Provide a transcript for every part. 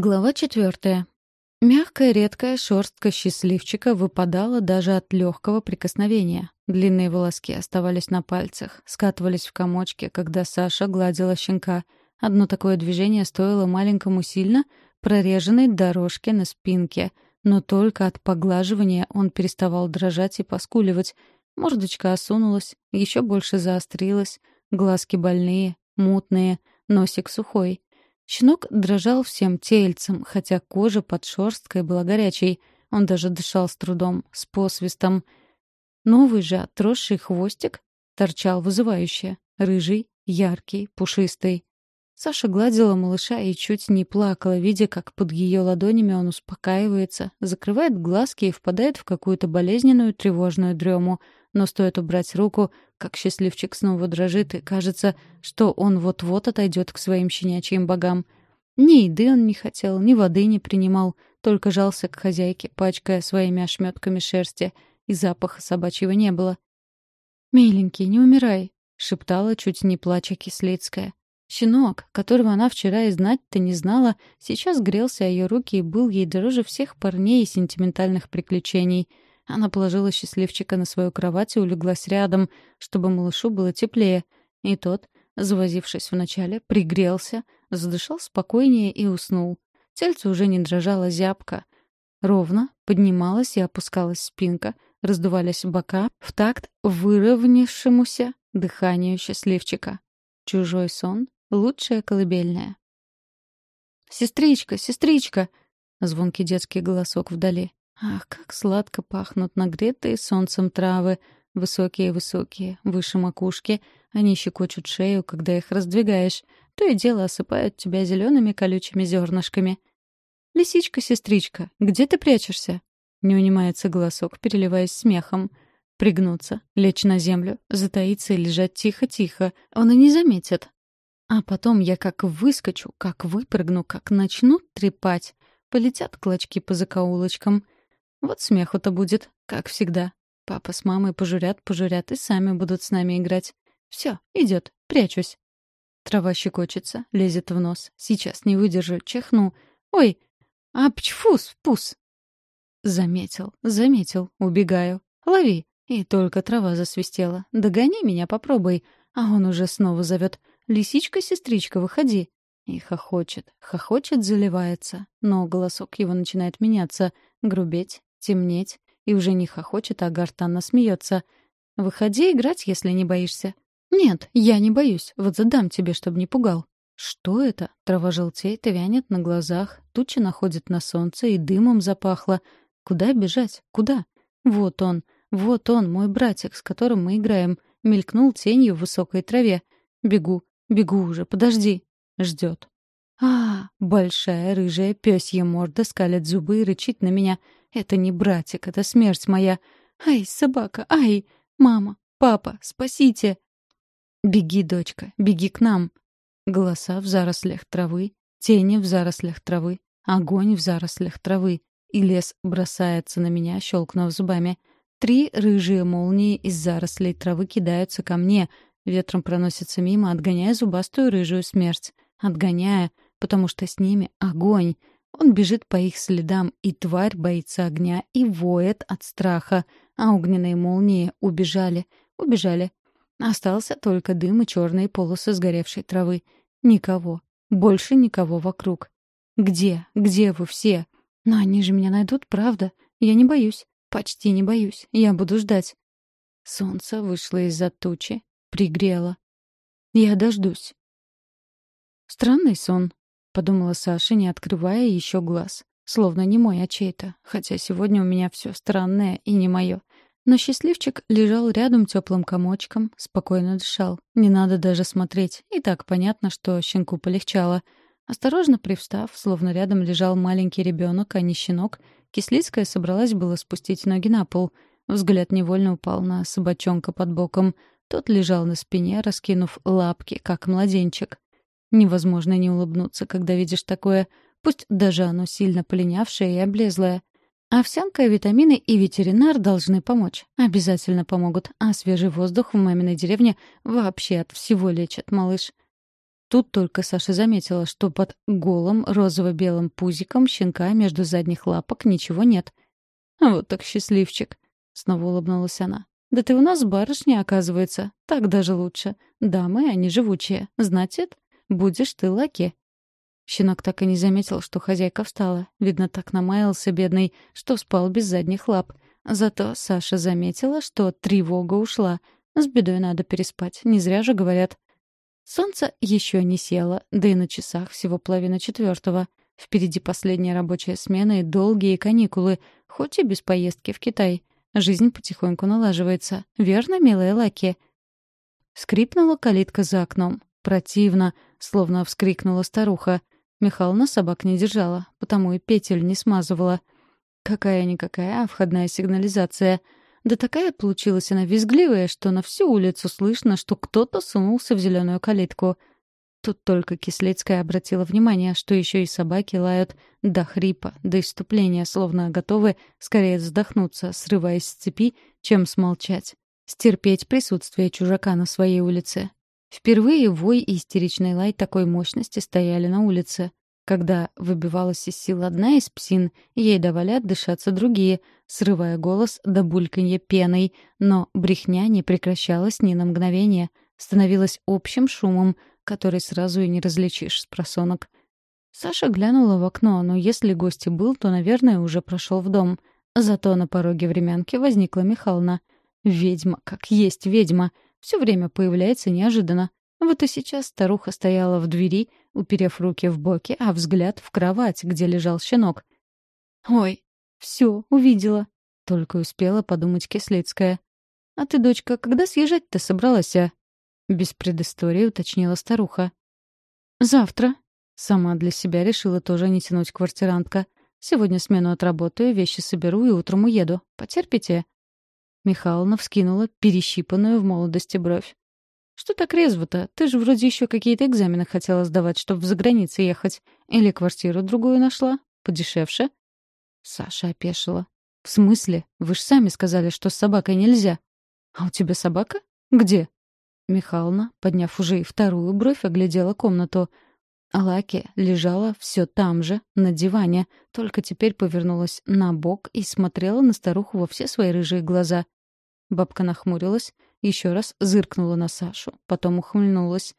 Глава четвертая. Мягкая редкая шерстка счастливчика выпадала даже от легкого прикосновения. Длинные волоски оставались на пальцах, скатывались в комочки, когда Саша гладила щенка. Одно такое движение стоило маленькому сильно прореженной дорожке на спинке, но только от поглаживания он переставал дрожать и поскуливать. Мордочка осунулась, еще больше заострилась, глазки больные, мутные, носик сухой — Щенок дрожал всем тельцем, хотя кожа под шерсткой была горячей. Он даже дышал с трудом, с посвистом. Новый же отросший хвостик торчал вызывающе. Рыжий, яркий, пушистый. Саша гладила малыша и чуть не плакала, видя, как под ее ладонями он успокаивается, закрывает глазки и впадает в какую-то болезненную тревожную дрему — но стоит убрать руку, как счастливчик снова дрожит, и кажется, что он вот-вот отойдет к своим щенячьим богам. Ни еды он не хотел, ни воды не принимал, только жался к хозяйке, пачкая своими ошметками шерсти, и запаха собачьего не было. «Миленький, не умирай», — шептала, чуть не плача Кислицкая. Щенок, которого она вчера и знать-то не знала, сейчас грелся о ее руки и был ей дороже всех парней и сентиментальных приключений — она положила счастливчика на свою кровать и улеглась рядом, чтобы малышу было теплее. И тот, завозившись вначале, пригрелся, задышал спокойнее и уснул. Тельце уже не дрожало зябко. Ровно поднималась и опускалась спинка, раздувались бока в такт выровнявшемуся дыханию счастливчика. Чужой сон — лучшая колыбельная. «Сестричка, сестричка!» — звонкий детский голосок вдали. Ах, как сладко пахнут нагретые солнцем травы, высокие-высокие, выше макушки. Они щекочут шею, когда их раздвигаешь. То и дело осыпают тебя зелеными колючими зернышками. «Лисичка-сестричка, где ты прячешься?» Не унимается голосок, переливаясь смехом. Пригнуться, лечь на землю, затаиться и лежать тихо-тихо. Он и не заметит. А потом я как выскочу, как выпрыгну, как начну трепать. Полетят клочки по закоулочкам — вот смеху-то будет, как всегда. Папа с мамой пожурят, пожурят и сами будут с нами играть. Все, идет, прячусь. Трава щекочется, лезет в нос. Сейчас не выдержу, чихну. Ой, а пчфус, пус. Заметил, заметил, убегаю. Лови. И только трава засвистела. Догони меня, попробуй. А он уже снова зовет. «Лисичка-сестричка, выходи!» И хохочет, хохочет, заливается. Но голосок его начинает меняться, грубеть, темнеть, и уже не хохочет, а гортанно смеется. «Выходи играть, если не боишься». «Нет, я не боюсь. Вот задам тебе, чтобы не пугал». «Что это?» Трава желтеет и вянет на глазах, туча находит на солнце и дымом запахло. Куда бежать? Куда? Вот он, вот он, мой братик, с которым мы играем. Мелькнул тенью в высокой траве. Бегу, бегу уже, подожди. Ждет. А, большая рыжая пёсья морда скалит зубы и рычит на меня. Это не братик, это смерть моя. Ай, собака, ай! Мама, папа, спасите! Беги, дочка, беги к нам. Голоса в зарослях травы, тени в зарослях травы, огонь в зарослях травы. И лес бросается на меня, щелкнув зубами. Три рыжие молнии из зарослей травы кидаются ко мне, ветром проносятся мимо, отгоняя зубастую рыжую смерть. Отгоняя, потому что с ними огонь. Он бежит по их следам, и тварь боится огня и воет от страха. А огненные молнии убежали, убежали. Остался только дым и черные полосы сгоревшей травы. Никого. Больше никого вокруг. Где? Где вы все? Но они же меня найдут, правда? Я не боюсь. Почти не боюсь. Я буду ждать. Солнце вышло из-за тучи. Пригрело. Я дождусь. Странный сон, подумала Саша, не открывая еще глаз. Словно не мой, а чей-то. Хотя сегодня у меня все странное и не мое. Но счастливчик лежал рядом теплым комочком, спокойно дышал. Не надо даже смотреть. И так понятно, что щенку полегчало. Осторожно привстав, словно рядом лежал маленький ребенок, а не щенок, Кислицкая собралась было спустить ноги на пол. Взгляд невольно упал на собачонка под боком. Тот лежал на спине, раскинув лапки, как младенчик. Невозможно не улыбнуться, когда видишь такое, пусть даже оно сильно полинявшее и облезлое. Овсянка, витамины и ветеринар должны помочь. Обязательно помогут. А свежий воздух в маминой деревне вообще от всего лечит, малыш. Тут только Саша заметила, что под голым розово-белым пузиком щенка между задних лапок ничего нет. «Вот так счастливчик!» — снова улыбнулась она. «Да ты у нас барышня, оказывается. Так даже лучше. Дамы, они живучие. Значит, будешь ты лаки». Щенок так и не заметил, что хозяйка встала. Видно, так намаялся бедный, что спал без задних лап. Зато Саша заметила, что тревога ушла. С бедой надо переспать. Не зря же говорят. Солнце еще не село, да и на часах всего половина четвертого. Впереди последняя рабочая смена и долгие каникулы, хоть и без поездки в Китай. Жизнь потихоньку налаживается. Верно, милая Лаки? Скрипнула калитка за окном. Противно, словно вскрикнула старуха. Михална собак не держала, потому и петель не смазывала. Какая-никакая, а входная сигнализация — да такая получилась она визгливая, что на всю улицу слышно, что кто-то сунулся в зеленую калитку. Тут только Кислицкая обратила внимание, что еще и собаки лают до хрипа, до иступления, словно готовы скорее вздохнуться, срываясь с цепи, чем смолчать. Стерпеть присутствие чужака на своей улице. Впервые вой и истеричный лай такой мощности стояли на улице. Когда выбивалась из сил одна из псин, ей давали отдышаться другие, срывая голос до бульканья пеной, но брехня не прекращалась ни на мгновение, становилась общим шумом, который сразу и не различишь с просонок. Саша глянула в окно, но если гость и был, то, наверное, уже прошел в дом. Зато на пороге времянки возникла Михална. Ведьма, как есть ведьма, все время появляется неожиданно. Вот и сейчас старуха стояла в двери, уперев руки в боки, а взгляд в кровать, где лежал щенок. «Ой, все, увидела», — только успела подумать Кислицкая. «А ты, дочка, когда съезжать-то собралась, а?» Без предыстории уточнила старуха. «Завтра». Сама для себя решила тоже не тянуть квартирантка. «Сегодня смену отработаю, вещи соберу и утром уеду. Потерпите?» Михайловна вскинула перещипанную в молодости бровь. «Что так резво-то? Ты же вроде еще какие-то экзамены хотела сдавать, чтобы за границей ехать. Или квартиру другую нашла? Подешевше?» Саша опешила. «В смысле? Вы же сами сказали, что с собакой нельзя». «А у тебя собака? Где?» Михална, подняв уже и вторую бровь, оглядела комнату. Лаки лежала все там же, на диване, только теперь повернулась на бок и смотрела на старуху во все свои рыжие глаза. Бабка нахмурилась, еще раз зыркнула на Сашу, потом ухмыльнулась.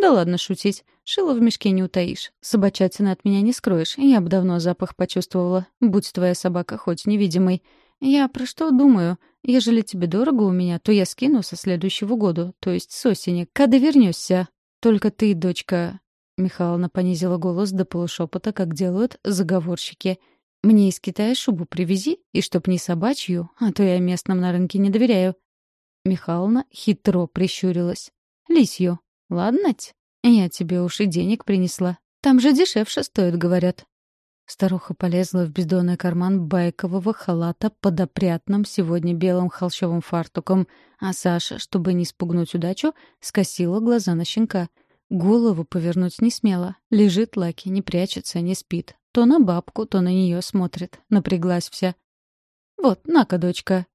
«Да ладно шутить. Шило в мешке не утаишь. Собачатина от меня не скроешь. Я бы давно запах почувствовала. Будь твоя собака хоть невидимой. Я про что думаю? Ежели тебе дорого у меня, то я скину со следующего года, то есть с осени, когда вернешься. Только ты, дочка...» Михайловна понизила голос до полушепота, как делают заговорщики. «Мне из Китая шубу привези, и чтоб не собачью, а то я местным на рынке не доверяю. Михайловна хитро прищурилась. «Лисью, ладнать? Я тебе уж и денег принесла. Там же дешевше стоит, говорят». Старуха полезла в бездонный карман байкового халата под опрятным сегодня белым холщовым фартуком, а Саша, чтобы не спугнуть удачу, скосила глаза на щенка. Голову повернуть не смела. Лежит Лаки, не прячется, не спит. То на бабку, то на нее смотрит. Напряглась вся. «Вот, на-ка, дочка,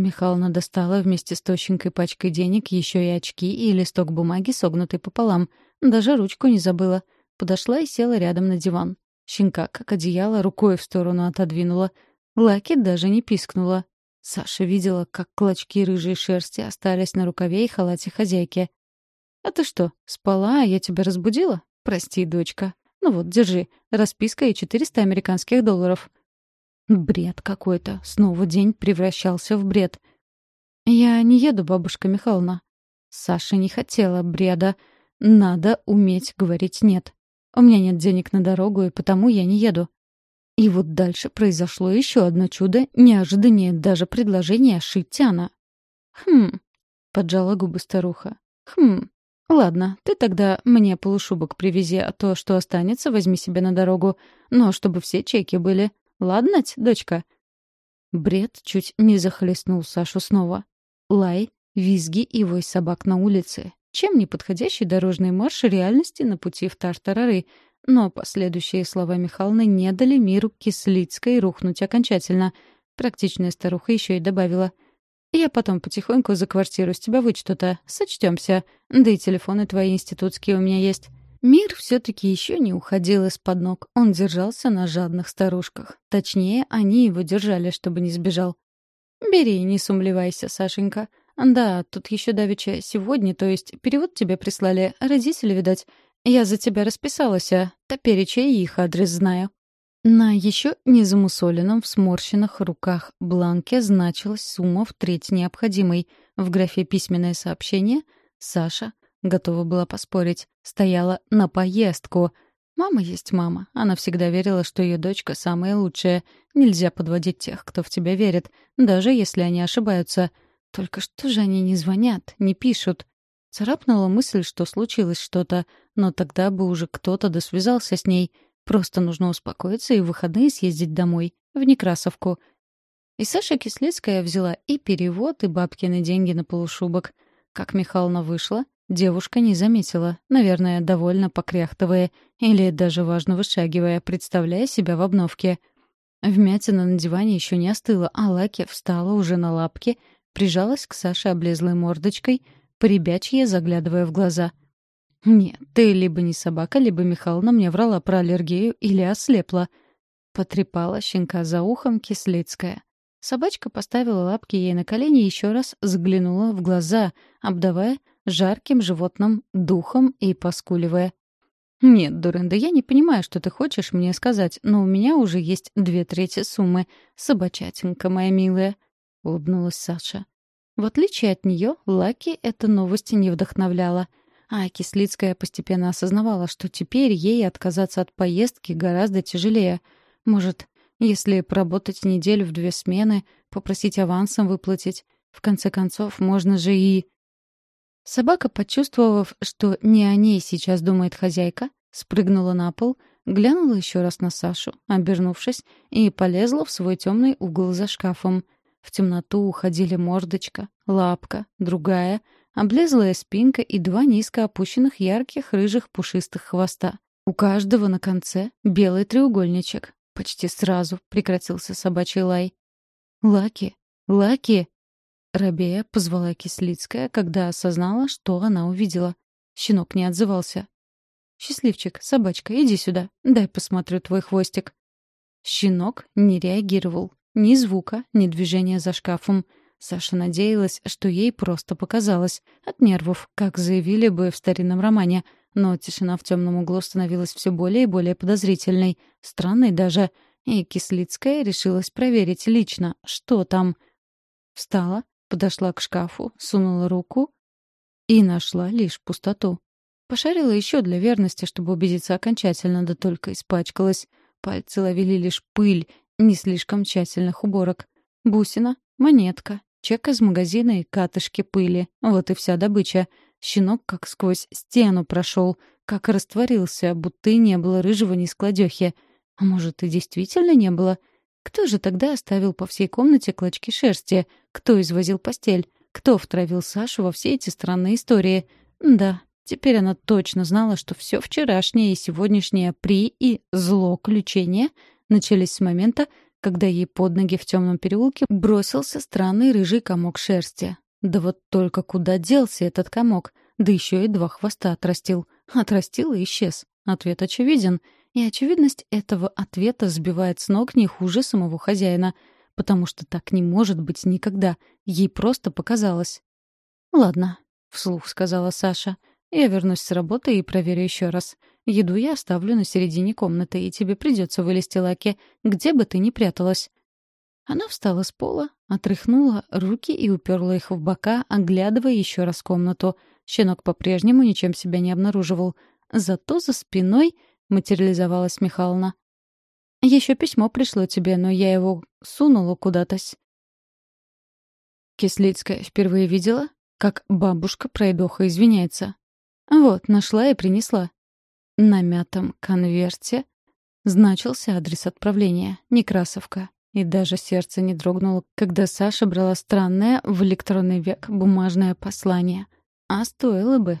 Михайловна достала вместе с тощенькой пачкой денег еще и очки и листок бумаги, согнутый пополам. Даже ручку не забыла. Подошла и села рядом на диван. Щенка, как одеяло, рукой в сторону отодвинула. Лаки даже не пискнула. Саша видела, как клочки рыжей шерсти остались на рукаве и халате хозяйки. «А ты что, спала, а я тебя разбудила? Прости, дочка. Ну вот, держи. Расписка и 400 американских долларов. Бред какой-то. Снова день превращался в бред. «Я не еду, бабушка Михайловна». Саша не хотела бреда. Надо уметь говорить «нет». У меня нет денег на дорогу, и потому я не еду. И вот дальше произошло еще одно чудо, неожиданнее даже предложение шить Тяна. «Хм», — поджала губы старуха. «Хм, ладно, ты тогда мне полушубок привези, а то, что останется, возьми себе на дорогу. Но чтобы все чеки были. Ладно, дочка?» Бред чуть не захлестнул Сашу снова. Лай, визги и вой собак на улице. Чем не подходящий дорожный марш реальности на пути в Тартарары. Но последующие слова Михайловны не дали миру Кислицкой рухнуть окончательно. Практичная старуха еще и добавила. Я потом потихоньку за квартиру с тебя вычту-то. Сочтемся. Да и телефоны твои институтские у меня есть. Мир все-таки еще не уходил из-под ног. Он держался на жадных старушках. Точнее, они его держали, чтобы не сбежал. «Бери, не сумлевайся, Сашенька. Да, тут еще давеча сегодня, то есть перевод тебе прислали. Родители, видать. Я за тебя расписалась, а топереча и их адрес знаю». На еще незамусоленном в сморщенных руках бланке значилась сумма в треть необходимой. В графе «Письменное сообщение» Саша Готова была поспорить. Стояла на поездку. Мама есть мама. Она всегда верила, что ее дочка самая лучшая. Нельзя подводить тех, кто в тебя верит, даже если они ошибаются. Только что же они не звонят, не пишут? Царапнула мысль, что случилось что-то, но тогда бы уже кто-то досвязался с ней. Просто нужно успокоиться и в выходные съездить домой, в Некрасовку. И Саша Кислицкая взяла и перевод, и бабкины деньги на полушубок. Как Михайловна вышла, Девушка не заметила, наверное, довольно покряхтывая или даже важно вышагивая, представляя себя в обновке. Вмятина на диване еще не остыла, а Лаки встала уже на лапки, прижалась к Саше облезлой мордочкой, поребячье заглядывая в глаза. «Нет, ты либо не собака, либо Михайловна мне врала про аллергию или ослепла», — потрепала щенка за ухом Кислицкая. Собачка поставила лапки ей на колени и еще раз заглянула в глаза, обдавая жарким животным духом и поскуливая. «Нет, Дурында, я не понимаю, что ты хочешь мне сказать, но у меня уже есть две трети суммы. Собачатинка моя милая», — улыбнулась Саша. В отличие от нее, Лаки эта новость не вдохновляла. А Кислицкая постепенно осознавала, что теперь ей отказаться от поездки гораздо тяжелее. Может, если поработать неделю в две смены, попросить авансом выплатить. В конце концов, можно же и... Собака, почувствовав, что не о ней сейчас думает хозяйка, спрыгнула на пол, глянула еще раз на Сашу, обернувшись, и полезла в свой темный угол за шкафом. В темноту уходили мордочка, лапка, другая, облезлая спинка и два низко опущенных ярких рыжих пушистых хвоста. У каждого на конце белый треугольничек. Почти сразу прекратился собачий лай. «Лаки! Лаки!» Рабея позвала Кислицкая, когда осознала, что она увидела. Щенок не отзывался. «Счастливчик, собачка, иди сюда. Дай посмотрю твой хвостик». Щенок не реагировал. Ни звука, ни движения за шкафом. Саша надеялась, что ей просто показалось. От нервов, как заявили бы в старинном романе. Но тишина в темном углу становилась все более и более подозрительной. Странной даже. И Кислицкая решилась проверить лично, что там. Встала, Подошла к шкафу, сунула руку и нашла лишь пустоту. Пошарила еще для верности, чтобы убедиться окончательно, да только испачкалась. Пальцы ловили лишь пыль, не слишком тщательных уборок. Бусина, монетка, чек из магазина и катышки пыли. Вот и вся добыча. Щенок как сквозь стену прошел, как растворился, будто и не было рыжего ни складехи. А может, и действительно не было — кто же тогда оставил по всей комнате клочки шерсти? Кто извозил постель? Кто втравил Сашу во все эти странные истории? Да, теперь она точно знала, что все вчерашнее и сегодняшнее при и злоключение начались с момента, когда ей под ноги в темном переулке бросился странный рыжий комок шерсти. Да вот только куда делся этот комок? Да еще и два хвоста отрастил. Отрастил и исчез. Ответ очевиден — и очевидность этого ответа сбивает с ног не хуже самого хозяина, потому что так не может быть никогда. Ей просто показалось. «Ладно», — вслух сказала Саша. «Я вернусь с работы и проверю еще раз. Еду я оставлю на середине комнаты, и тебе придется вылезти, Лаки, где бы ты ни пряталась». Она встала с пола, отряхнула руки и уперла их в бока, оглядывая еще раз комнату. Щенок по-прежнему ничем себя не обнаруживал. Зато за спиной материализовалась Михайловна. Еще письмо пришло тебе, но я его сунула куда-тось. Кислицкая впервые видела, как бабушка пройдоха извиняется. Вот, нашла и принесла. На мятом конверте значился адрес отправления — Некрасовка. И даже сердце не дрогнуло, когда Саша брала странное в электронный век бумажное послание. А стоило бы,